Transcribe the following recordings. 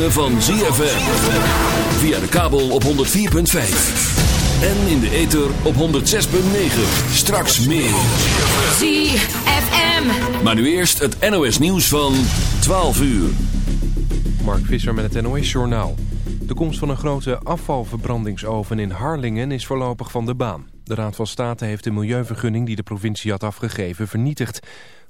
ritme van ZFM. Via de kabel op 104.5. En in de ether op 106.9. Straks meer. ZFM. Maar nu eerst het NOS nieuws van 12 uur. Mark Visser met het NOS Journaal. De komst van een grote afvalverbrandingsoven in Harlingen is voorlopig van de baan. De Raad van State heeft de milieuvergunning die de provincie had afgegeven vernietigd.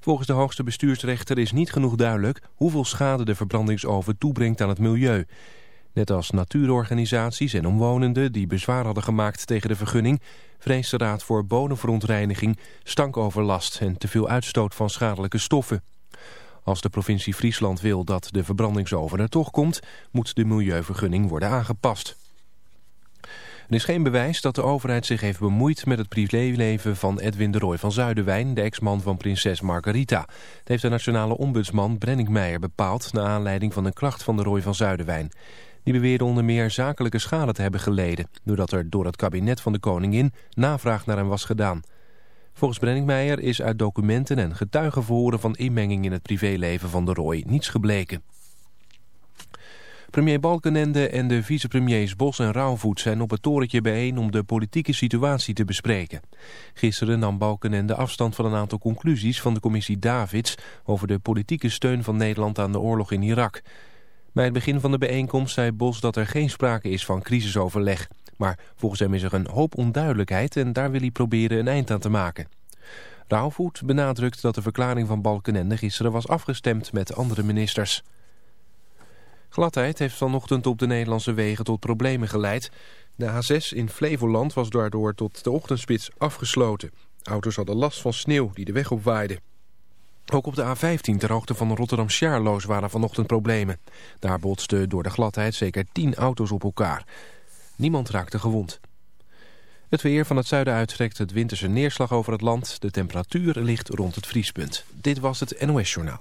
Volgens de hoogste bestuursrechter is niet genoeg duidelijk hoeveel schade de verbrandingsoven toebrengt aan het milieu. Net als natuurorganisaties en omwonenden die bezwaar hadden gemaakt tegen de vergunning... vreest de Raad voor bodemverontreiniging, stankoverlast en te veel uitstoot van schadelijke stoffen. Als de provincie Friesland wil dat de verbrandingsoven er toch komt, moet de milieuvergunning worden aangepast. Er is geen bewijs dat de overheid zich heeft bemoeid met het privéleven van Edwin de Roy van Zuiderwijn, de ex-man van prinses Margarita. Dat heeft de nationale ombudsman Brenning Meijer bepaald naar aanleiding van een klacht van de Roy van Zuiderwijn. Die beweerde onder meer zakelijke schade te hebben geleden, doordat er door het kabinet van de koningin navraag naar hem was gedaan. Volgens Brenningmeijer is uit documenten en getuigenverhoren van inmenging in het privéleven van de Roy niets gebleken. Premier Balkenende en de vicepremiers Bos en Rauwvoet zijn op het torentje bijeen om de politieke situatie te bespreken. Gisteren nam Balkenende afstand van een aantal conclusies van de commissie Davids over de politieke steun van Nederland aan de oorlog in Irak. Bij het begin van de bijeenkomst zei Bos dat er geen sprake is van crisisoverleg. Maar volgens hem is er een hoop onduidelijkheid en daar wil hij proberen een eind aan te maken. Rauwvoet benadrukt dat de verklaring van Balkenende gisteren was afgestemd met andere ministers. Gladheid heeft vanochtend op de Nederlandse wegen tot problemen geleid. De H6 in Flevoland was daardoor tot de ochtendspits afgesloten. Auto's hadden last van sneeuw die de weg opwaaide. Ook op de A15 ter hoogte van Rotterdam-Sjaarloos waren vanochtend problemen. Daar botsten door de gladheid zeker 10 auto's op elkaar. Niemand raakte gewond. Het weer van het zuiden uit trekt het winterse neerslag over het land. De temperatuur ligt rond het vriespunt. Dit was het NOS Journaal.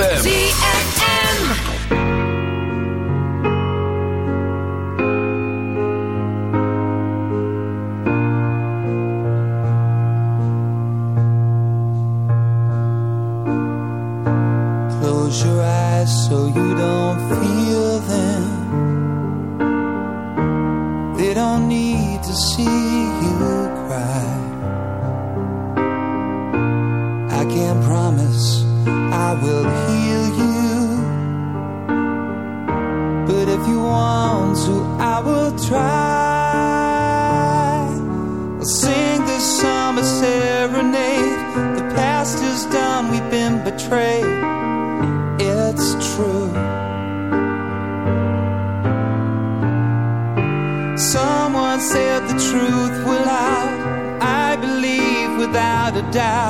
ZFM. Close your eyes so you don't feel them. They don't need to see. doubt.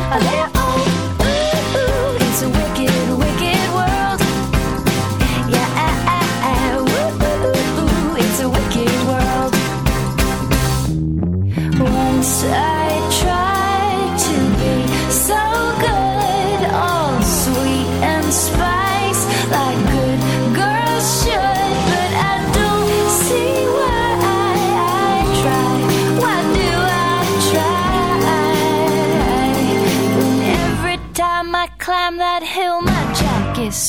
There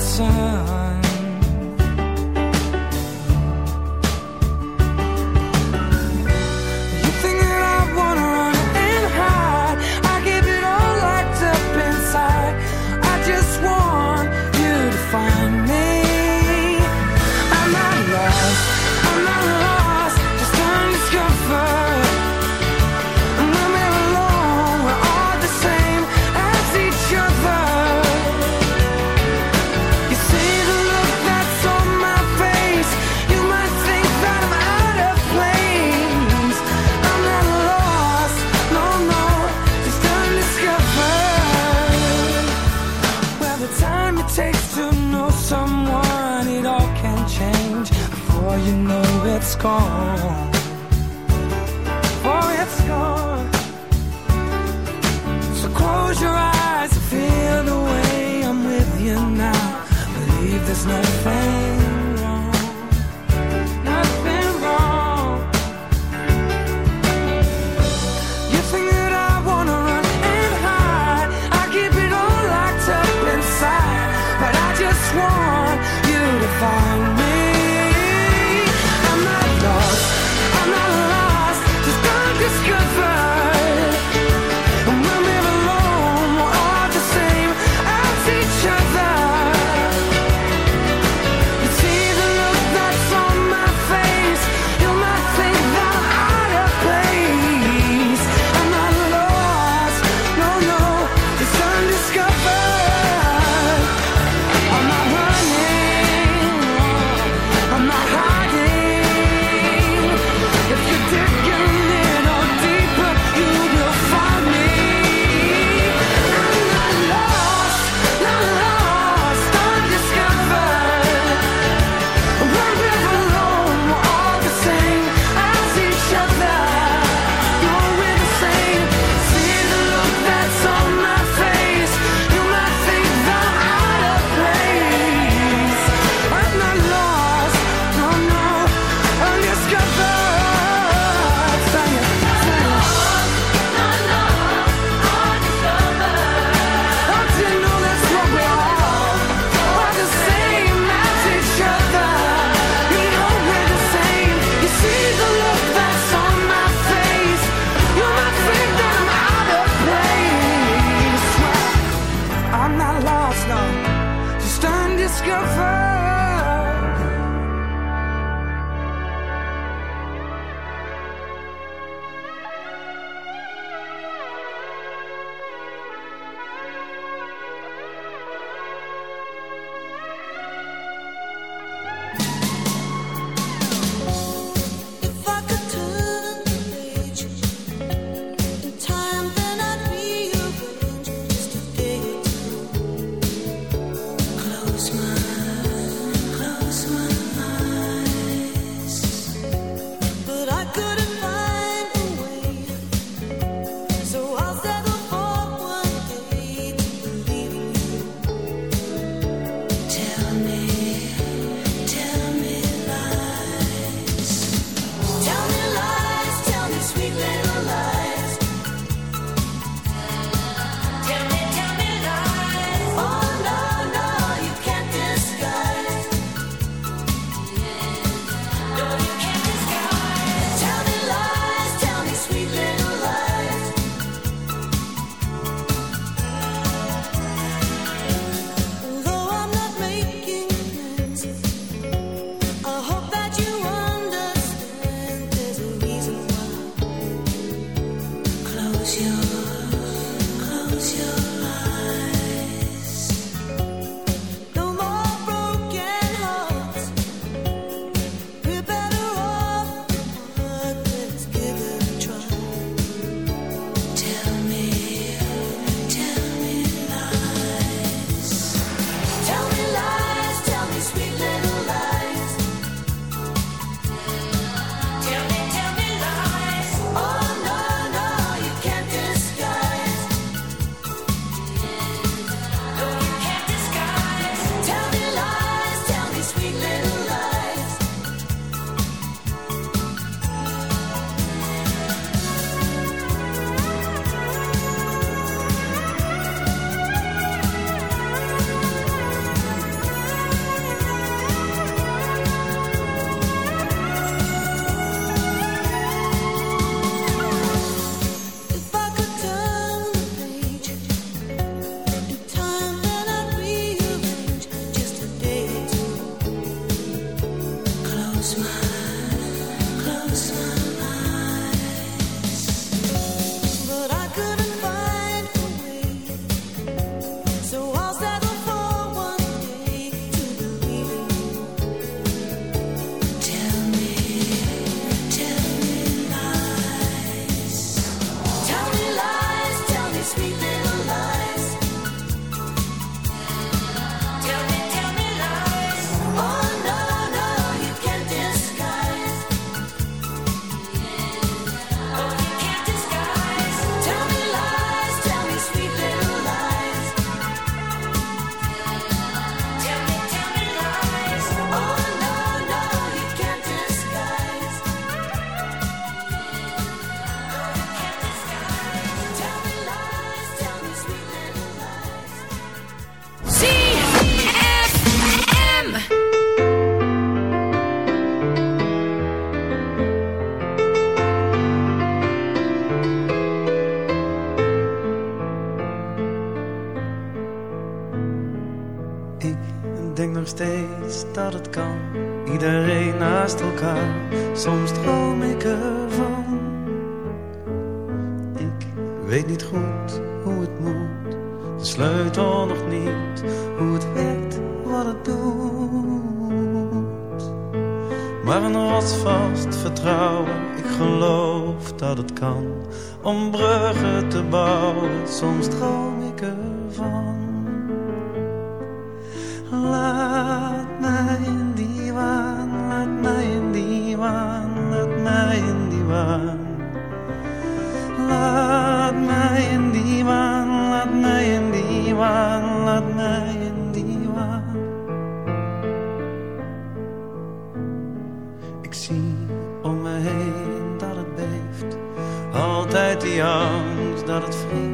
Sun.